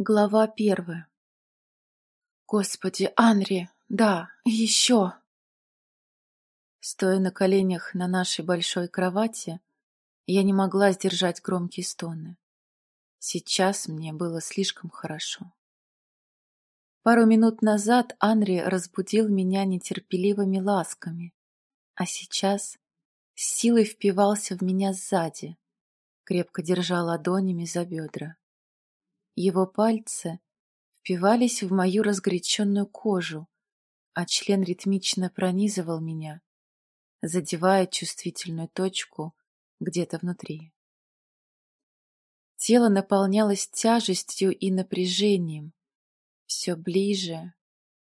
Глава первая. Господи, Анри, да, еще! Стоя на коленях на нашей большой кровати, я не могла сдержать громкие стоны. Сейчас мне было слишком хорошо. Пару минут назад Анри разбудил меня нетерпеливыми ласками, а сейчас с силой впивался в меня сзади, крепко держа ладонями за бедра. Его пальцы впивались в мою разгоряченную кожу, а член ритмично пронизывал меня, задевая чувствительную точку где-то внутри. Тело наполнялось тяжестью и напряжением, все ближе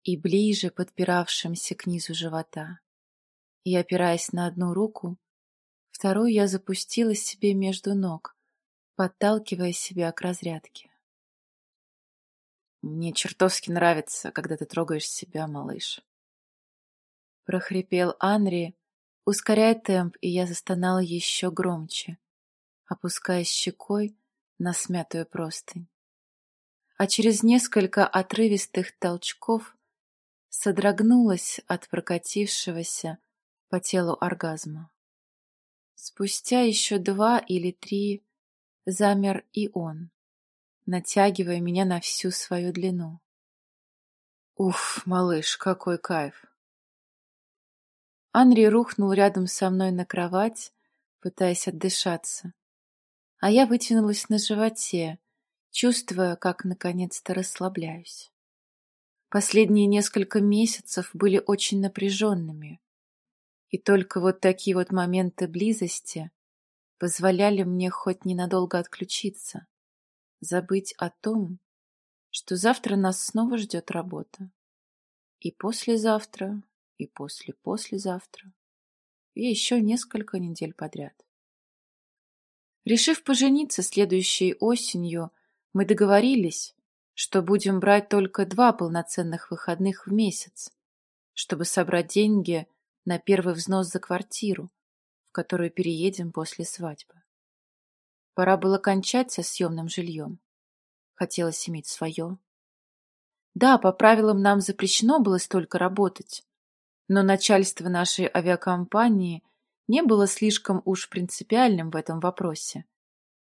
и ближе подпиравшимся к низу живота. И, опираясь на одну руку, вторую я запустила себе между ног, подталкивая себя к разрядке. Мне чертовски нравится, когда ты трогаешь себя, малыш. Прохрипел Анри, ускоряя темп, и я застонала еще громче, опускаясь щекой на смятую простынь. А через несколько отрывистых толчков содрогнулась от прокатившегося по телу оргазма. Спустя еще два или три замер и он натягивая меня на всю свою длину. Уф, малыш, какой кайф! Анри рухнул рядом со мной на кровать, пытаясь отдышаться. А я вытянулась на животе, чувствуя, как наконец-то расслабляюсь. Последние несколько месяцев были очень напряженными, и только вот такие вот моменты близости позволяли мне хоть ненадолго отключиться забыть о том, что завтра нас снова ждет работа. И послезавтра, и после-послезавтра, и еще несколько недель подряд. Решив пожениться следующей осенью, мы договорились, что будем брать только два полноценных выходных в месяц, чтобы собрать деньги на первый взнос за квартиру, в которую переедем после свадьбы. Пора было кончать со съемным жильем. Хотелось иметь свое. Да, по правилам нам запрещено было столько работать, но начальство нашей авиакомпании не было слишком уж принципиальным в этом вопросе,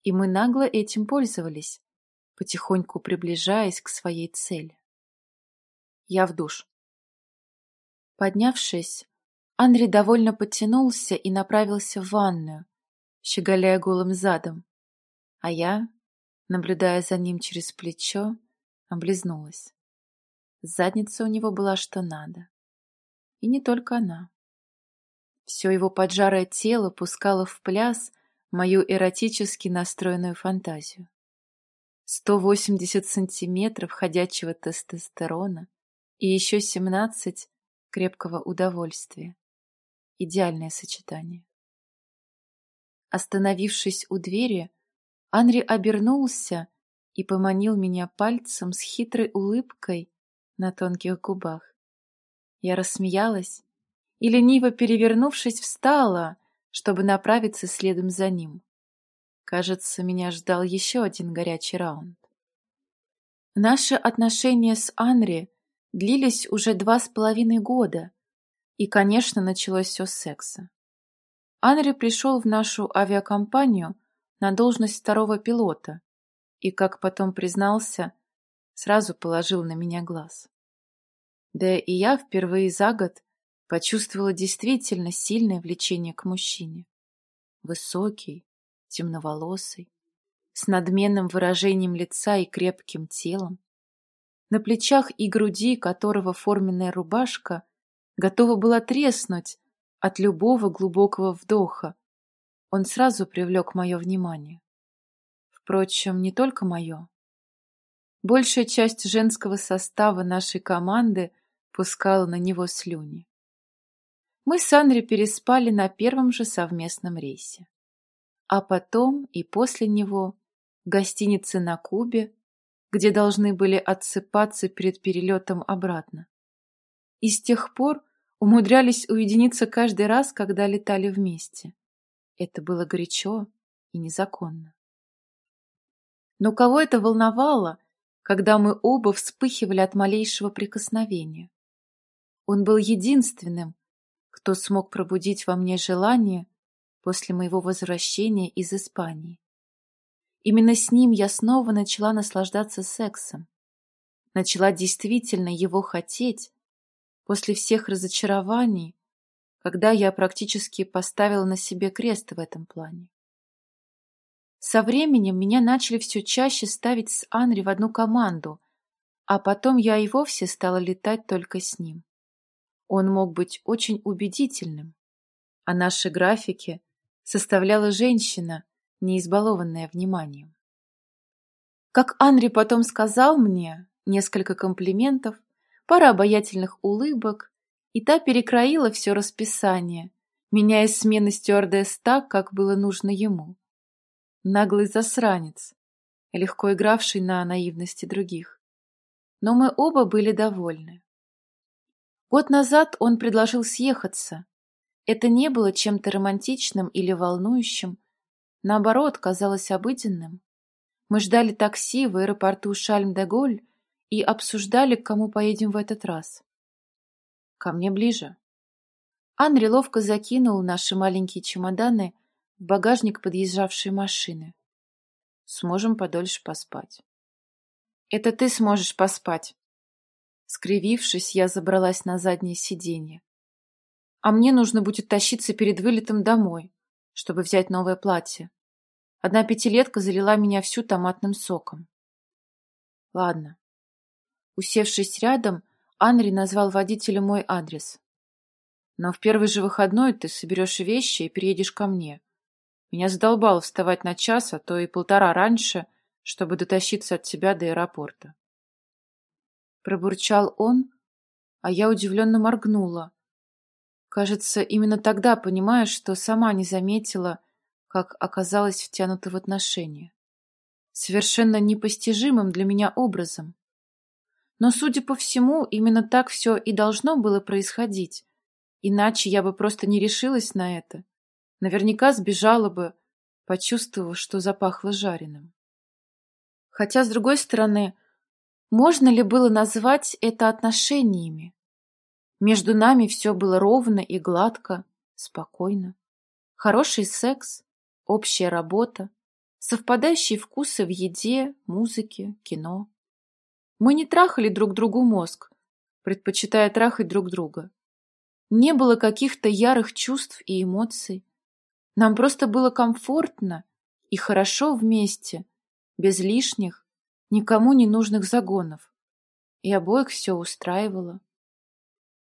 и мы нагло этим пользовались, потихоньку приближаясь к своей цели. Я в душ. Поднявшись, Андрей довольно подтянулся и направился в ванную, щеголяя голым задом а я, наблюдая за ним через плечо, облизнулась. Задница у него была что надо. И не только она. Все его поджарое тело пускало в пляс мою эротически настроенную фантазию. 180 сантиметров ходячего тестостерона и еще 17 крепкого удовольствия. Идеальное сочетание. Остановившись у двери, Анри обернулся и поманил меня пальцем с хитрой улыбкой на тонких губах. Я рассмеялась и, лениво перевернувшись, встала, чтобы направиться следом за ним. Кажется, меня ждал еще один горячий раунд. Наши отношения с Анри длились уже два с половиной года, и, конечно, началось все с секса. Анри пришел в нашу авиакомпанию на должность второго пилота и, как потом признался, сразу положил на меня глаз. Да и я впервые за год почувствовала действительно сильное влечение к мужчине. Высокий, темноволосый, с надменным выражением лица и крепким телом, на плечах и груди которого форменная рубашка готова была треснуть от любого глубокого вдоха, он сразу привлек мое внимание. Впрочем, не только мое. Большая часть женского состава нашей команды пускала на него слюни. Мы с Анри переспали на первом же совместном рейсе. А потом и после него в гостинице на Кубе, где должны были отсыпаться перед перелетом обратно. И с тех пор умудрялись уединиться каждый раз, когда летали вместе. Это было горячо и незаконно. Но кого это волновало, когда мы оба вспыхивали от малейшего прикосновения. Он был единственным, кто смог пробудить во мне желание после моего возвращения из Испании. Именно с ним я снова начала наслаждаться сексом. Начала действительно его хотеть после всех разочарований, когда я практически поставила на себе крест в этом плане. Со временем меня начали все чаще ставить с Анри в одну команду, а потом я и вовсе стала летать только с ним. Он мог быть очень убедительным, а наши графики составляла женщина, не избалованная вниманием. Как Анри потом сказал мне, несколько комплиментов, пара обаятельных улыбок, и та перекроила все расписание, меняя смены стюардесс так, как было нужно ему. Наглый засранец, легко игравший на наивности других. Но мы оба были довольны. Год назад он предложил съехаться. Это не было чем-то романтичным или волнующим, наоборот, казалось обыденным. Мы ждали такси в аэропорту Шальм-де-Голь и обсуждали, к кому поедем в этот раз. Ко мне ближе. Анри ловко закинул наши маленькие чемоданы в багажник подъезжавшей машины. Сможем подольше поспать. Это ты сможешь поспать. Скривившись, я забралась на заднее сиденье. А мне нужно будет тащиться перед вылетом домой, чтобы взять новое платье. Одна пятилетка залила меня всю томатным соком. Ладно. Усевшись рядом, Анри назвал водителю мой адрес. Но в первый же выходной ты соберешь вещи и переедешь ко мне. Меня задолбало вставать на час, а то и полтора раньше, чтобы дотащиться от тебя до аэропорта. Пробурчал он, а я удивленно моргнула. Кажется, именно тогда понимаю, что сама не заметила, как оказалась втянута в отношения. Совершенно непостижимым для меня образом. Но, судя по всему, именно так все и должно было происходить. Иначе я бы просто не решилась на это. Наверняка сбежала бы, почувствовав, что запахло жареным. Хотя, с другой стороны, можно ли было назвать это отношениями? Между нами все было ровно и гладко, спокойно. Хороший секс, общая работа, совпадающие вкусы в еде, музыке, кино. Мы не трахали друг другу мозг, предпочитая трахать друг друга. Не было каких-то ярых чувств и эмоций. Нам просто было комфортно и хорошо вместе, без лишних, никому не нужных загонов. И обоих все устраивало.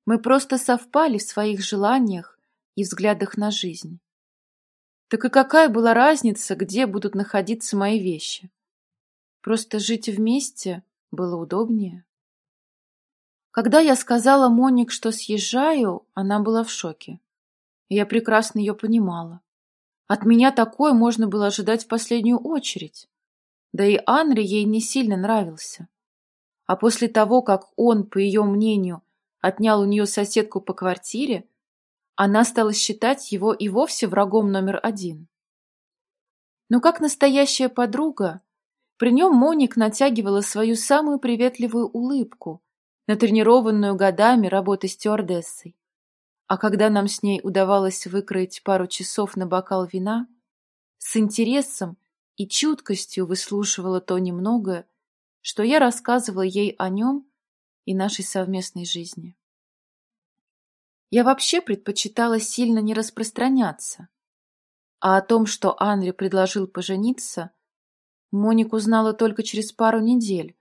Мы просто совпали в своих желаниях и взглядах на жизнь. Так и какая была разница, где будут находиться мои вещи? Просто жить вместе было удобнее. Когда я сказала Моник, что съезжаю, она была в шоке. Я прекрасно ее понимала. От меня такое можно было ожидать в последнюю очередь. Да и Анри ей не сильно нравился. А после того, как он, по ее мнению, отнял у нее соседку по квартире, она стала считать его и вовсе врагом номер один. Но как настоящая подруга, при нем Моник натягивала свою самую приветливую улыбку, натренированную годами работы стюардессой. А когда нам с ней удавалось выкроить пару часов на бокал вина, с интересом и чуткостью выслушивала то немногое, что я рассказывала ей о нем и нашей совместной жизни. Я вообще предпочитала сильно не распространяться, а о том, что Анри предложил пожениться, Моник узнала только через пару недель,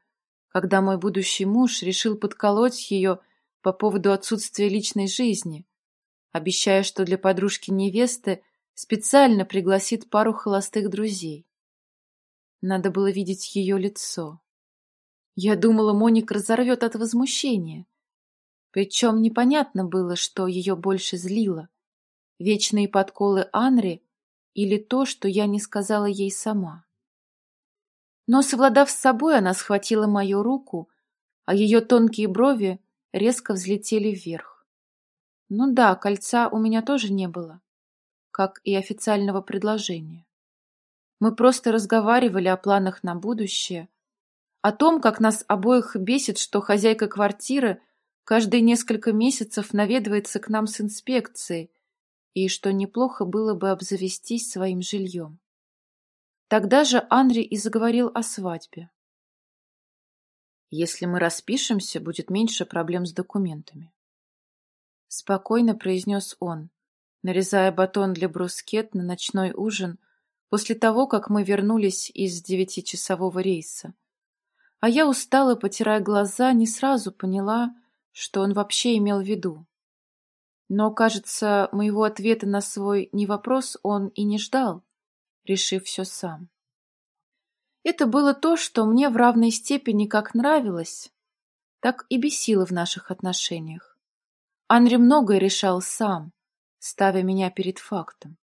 когда мой будущий муж решил подколоть ее по поводу отсутствия личной жизни обещая, что для подружки невесты специально пригласит пару холостых друзей. Надо было видеть ее лицо. Я думала, Моника разорвет от возмущения. Причем непонятно было, что ее больше злило. Вечные подколы Анри или то, что я не сказала ей сама. Но, совладав с собой, она схватила мою руку, а ее тонкие брови резко взлетели вверх. Ну да, кольца у меня тоже не было, как и официального предложения. Мы просто разговаривали о планах на будущее, О том, как нас обоих бесит, что хозяйка квартиры каждые несколько месяцев наведывается к нам с инспекцией, и что неплохо было бы обзавестись своим жильем. Тогда же Анри и заговорил о свадьбе. Если мы распишемся, будет меньше проблем с документами. Спокойно произнес он, нарезая батон для брускет на ночной ужин после того, как мы вернулись из девятичасового рейса. А я устала, потирая глаза, не сразу поняла, что он вообще имел в виду. Но, кажется, моего ответа на свой не вопрос он и не ждал, решив все сам. Это было то, что мне в равной степени как нравилось, так и бесило в наших отношениях. Анри многое решал сам, ставя меня перед фактом.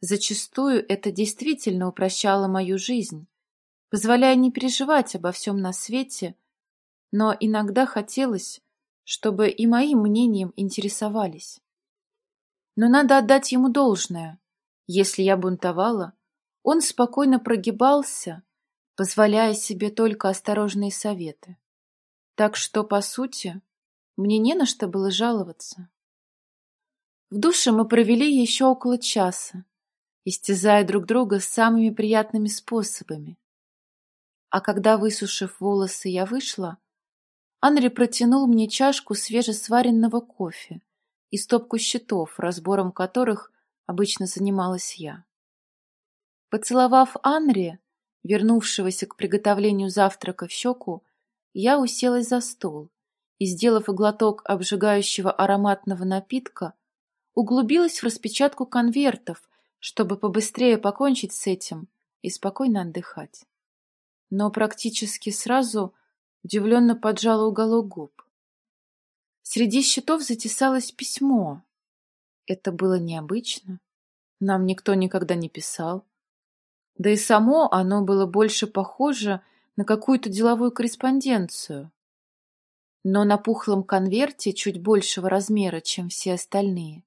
Зачастую это действительно упрощало мою жизнь, позволяя не переживать обо всем на свете, но иногда хотелось, чтобы и моим мнением интересовались. Но надо отдать ему должное. Если я бунтовала, он спокойно прогибался, позволяя себе только осторожные советы. Так что, по сути, мне не на что было жаловаться. В душе мы провели еще около часа, истязая друг друга самыми приятными способами. А когда, высушив волосы, я вышла, Анри протянул мне чашку свежесваренного кофе и стопку счетов, разбором которых обычно занималась я. Поцеловав Анри, вернувшегося к приготовлению завтрака в щеку, я уселась за стол и, сделав глоток обжигающего ароматного напитка, углубилась в распечатку конвертов, чтобы побыстрее покончить с этим и спокойно отдыхать. Но практически сразу удивленно поджала уголок губ. Среди счетов затесалось письмо. Это было необычно. Нам никто никогда не писал. Да и само оно было больше похоже на какую-то деловую корреспонденцию. Но на пухлом конверте, чуть большего размера, чем все остальные,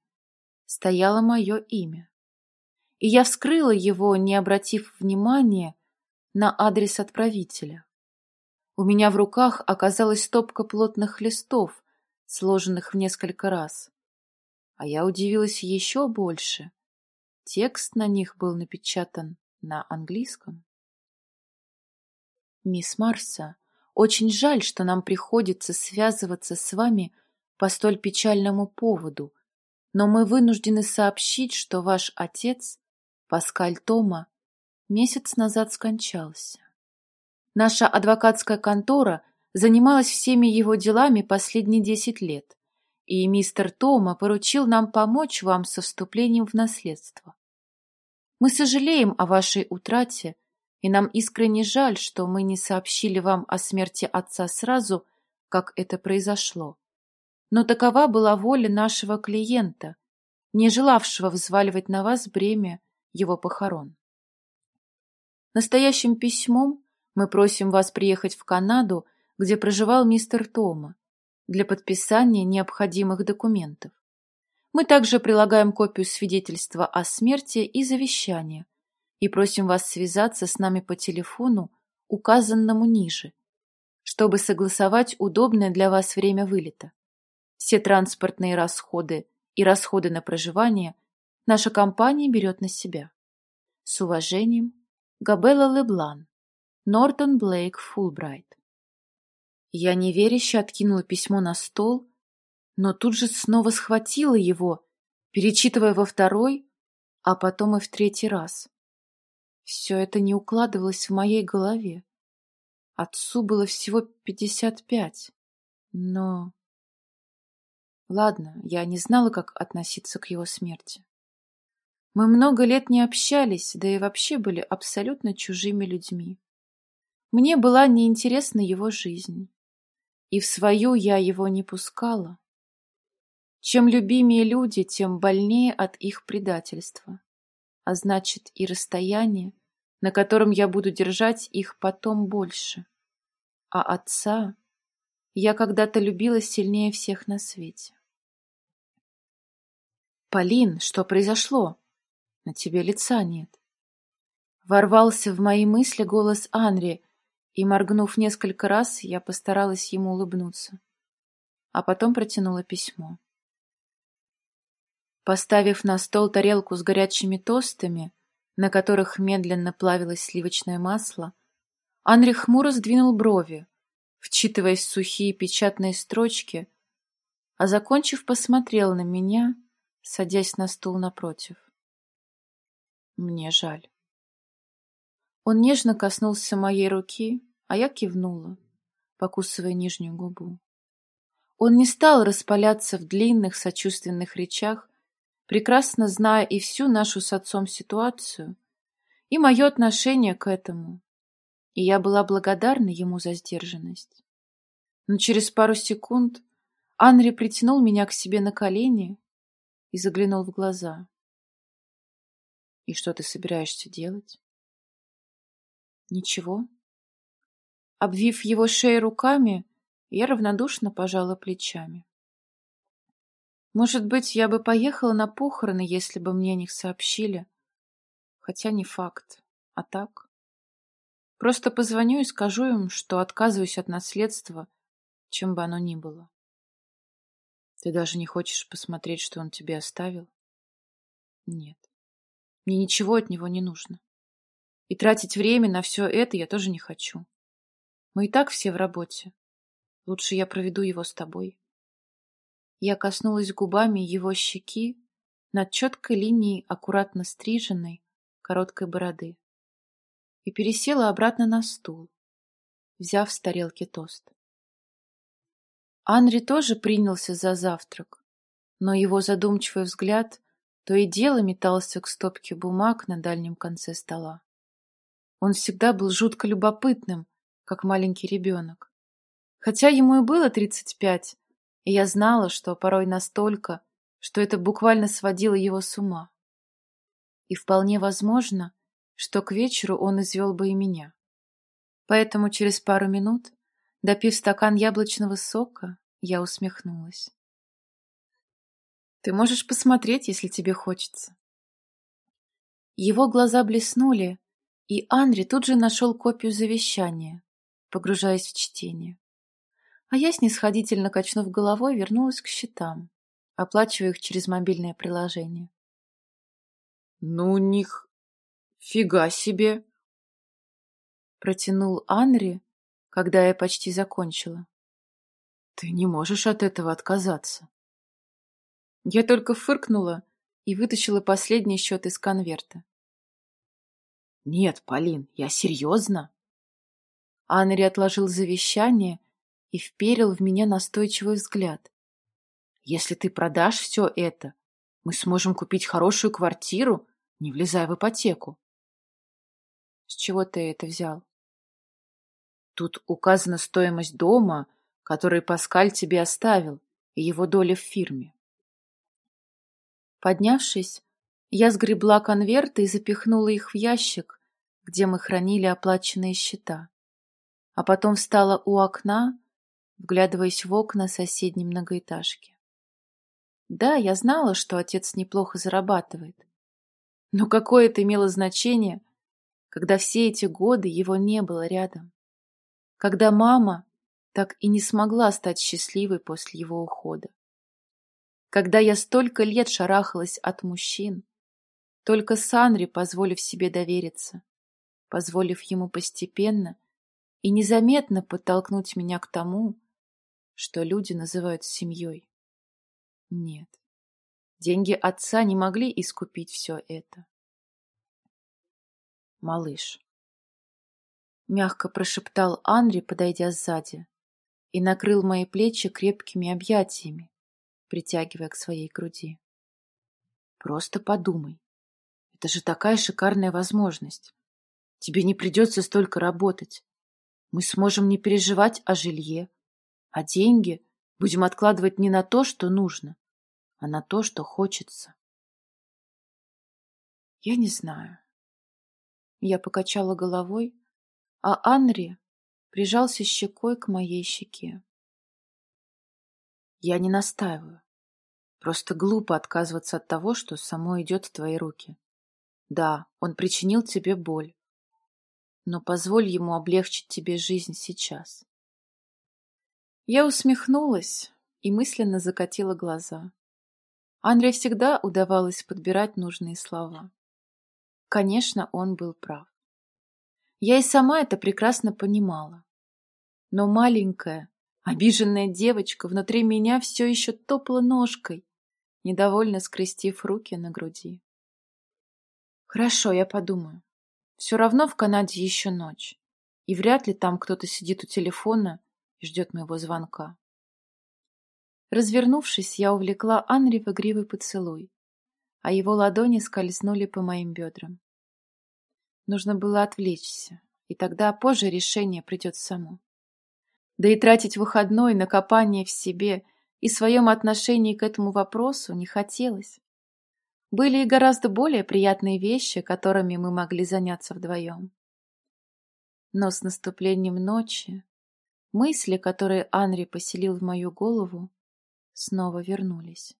стояло мое имя. И я вскрыла его, не обратив внимания на адрес отправителя. У меня в руках оказалась стопка плотных листов, сложенных в несколько раз. А я удивилась еще больше. Текст на них был напечатан на английском. Мисс Марса, очень жаль, что нам приходится связываться с вами по столь печальному поводу, но мы вынуждены сообщить, что ваш отец, Паскаль Тома, месяц назад скончался. Наша адвокатская контора занималась всеми его делами последние десять лет, и мистер Тома поручил нам помочь вам со вступлением в наследство. Мы сожалеем о вашей утрате, и нам искренне жаль, что мы не сообщили вам о смерти отца сразу, как это произошло. Но такова была воля нашего клиента, не желавшего взваливать на вас бремя его похорон. Настоящим письмом мы просим вас приехать в Канаду, где проживал мистер Тома, для подписания необходимых документов. Мы также прилагаем копию свидетельства о смерти и завещания и просим вас связаться с нами по телефону, указанному ниже, чтобы согласовать удобное для вас время вылета. Все транспортные расходы и расходы на проживание наша компания берет на себя. С уважением, Габелла Леблан, Нортон Блейк Фулбрайт. Я неверяще откинула письмо на стол но тут же снова схватила его, перечитывая во второй, а потом и в третий раз. Все это не укладывалось в моей голове. Отцу было всего пятьдесят пять, но... Ладно, я не знала, как относиться к его смерти. Мы много лет не общались, да и вообще были абсолютно чужими людьми. Мне была неинтересна его жизнь, и в свою я его не пускала. Чем любимее люди, тем больнее от их предательства. А значит, и расстояние, на котором я буду держать их потом больше. А отца я когда-то любила сильнее всех на свете. «Полин, что произошло? На тебе лица нет». Ворвался в мои мысли голос Анри, И, моргнув несколько раз, я постаралась ему улыбнуться. А потом протянула письмо. Поставив на стол тарелку с горячими тостами, на которых медленно плавилось сливочное масло, Анри хмуро сдвинул брови, вчитываясь в сухие печатные строчки, а, закончив, посмотрел на меня, садясь на стул напротив. Мне жаль. Он нежно коснулся моей руки, а я кивнула, покусывая нижнюю губу. Он не стал распаляться в длинных сочувственных речах, прекрасно зная и всю нашу с отцом ситуацию, и мое отношение к этому, и я была благодарна ему за сдержанность. Но через пару секунд Анри притянул меня к себе на колени и заглянул в глаза. «И что ты собираешься делать?» «Ничего». Обвив его шею руками, я равнодушно пожала плечами. Может быть, я бы поехала на похороны, если бы мне о них сообщили. Хотя не факт. А так? Просто позвоню и скажу им, что отказываюсь от наследства, чем бы оно ни было. Ты даже не хочешь посмотреть, что он тебе оставил? Нет. Мне ничего от него не нужно. И тратить время на все это я тоже не хочу. Мы и так все в работе. Лучше я проведу его с тобой. Я коснулась губами его щеки над четкой линией аккуратно стриженной короткой бороды и пересела обратно на стул, взяв с тарелки тост. Анри тоже принялся за завтрак, но его задумчивый взгляд то и дело метался к стопке бумаг на дальнем конце стола. Он всегда был жутко любопытным, как маленький ребенок. Хотя ему и было тридцать пять, и я знала, что порой настолько, что это буквально сводило его с ума. И вполне возможно, что к вечеру он извел бы и меня. Поэтому через пару минут, допив стакан яблочного сока, я усмехнулась. «Ты можешь посмотреть, если тебе хочется». Его глаза блеснули, и Анри тут же нашел копию завещания, погружаясь в чтение. А я, снисходительно качнув головой, вернулась к счетам, оплачивая их через мобильное приложение. «Ну, них... фига себе!» Протянул Анри, когда я почти закончила. «Ты не можешь от этого отказаться». Я только фыркнула и вытащила последний счет из конверта. «Нет, Полин, я серьезно?» Анри отложил завещание и вперил в меня настойчивый взгляд. «Если ты продашь все это, мы сможем купить хорошую квартиру, не влезая в ипотеку». «С чего ты это взял?» «Тут указана стоимость дома, который Паскаль тебе оставил, и его доля в фирме». Поднявшись, я сгребла конверты и запихнула их в ящик, где мы хранили оплаченные счета. А потом встала у окна вглядываясь в окна соседней многоэтажки. Да, я знала, что отец неплохо зарабатывает. Но какое это имело значение, когда все эти годы его не было рядом? Когда мама так и не смогла стать счастливой после его ухода? Когда я столько лет шарахалась от мужчин, только Санри, позволив себе довериться, позволив ему постепенно и незаметно подтолкнуть меня к тому, что люди называют семьей. Нет, деньги отца не могли искупить все это. Малыш. Мягко прошептал Анри, подойдя сзади, и накрыл мои плечи крепкими объятиями, притягивая к своей груди. Просто подумай. Это же такая шикарная возможность. Тебе не придется столько работать. Мы сможем не переживать о жилье, а деньги будем откладывать не на то, что нужно, а на то, что хочется. Я не знаю. Я покачала головой, а Анри прижался щекой к моей щеке. Я не настаиваю. Просто глупо отказываться от того, что само идет в твои руки. Да, он причинил тебе боль. Но позволь ему облегчить тебе жизнь сейчас. Я усмехнулась и мысленно закатила глаза. Андре всегда удавалось подбирать нужные слова. Конечно, он был прав. Я и сама это прекрасно понимала. Но маленькая, обиженная девочка внутри меня все еще топала ножкой, недовольно скрестив руки на груди. Хорошо, я подумаю. Все равно в Канаде еще ночь, и вряд ли там кто-то сидит у телефона и ждет моего звонка. Развернувшись, я увлекла Анри в игривый поцелуй, а его ладони скользнули по моим бедрам. Нужно было отвлечься, и тогда позже решение придет само. Да и тратить выходной на копание в себе и своем отношении к этому вопросу не хотелось. Были и гораздо более приятные вещи, которыми мы могли заняться вдвоем. Но с наступлением ночи мысли, которые Анри поселил в мою голову, снова вернулись.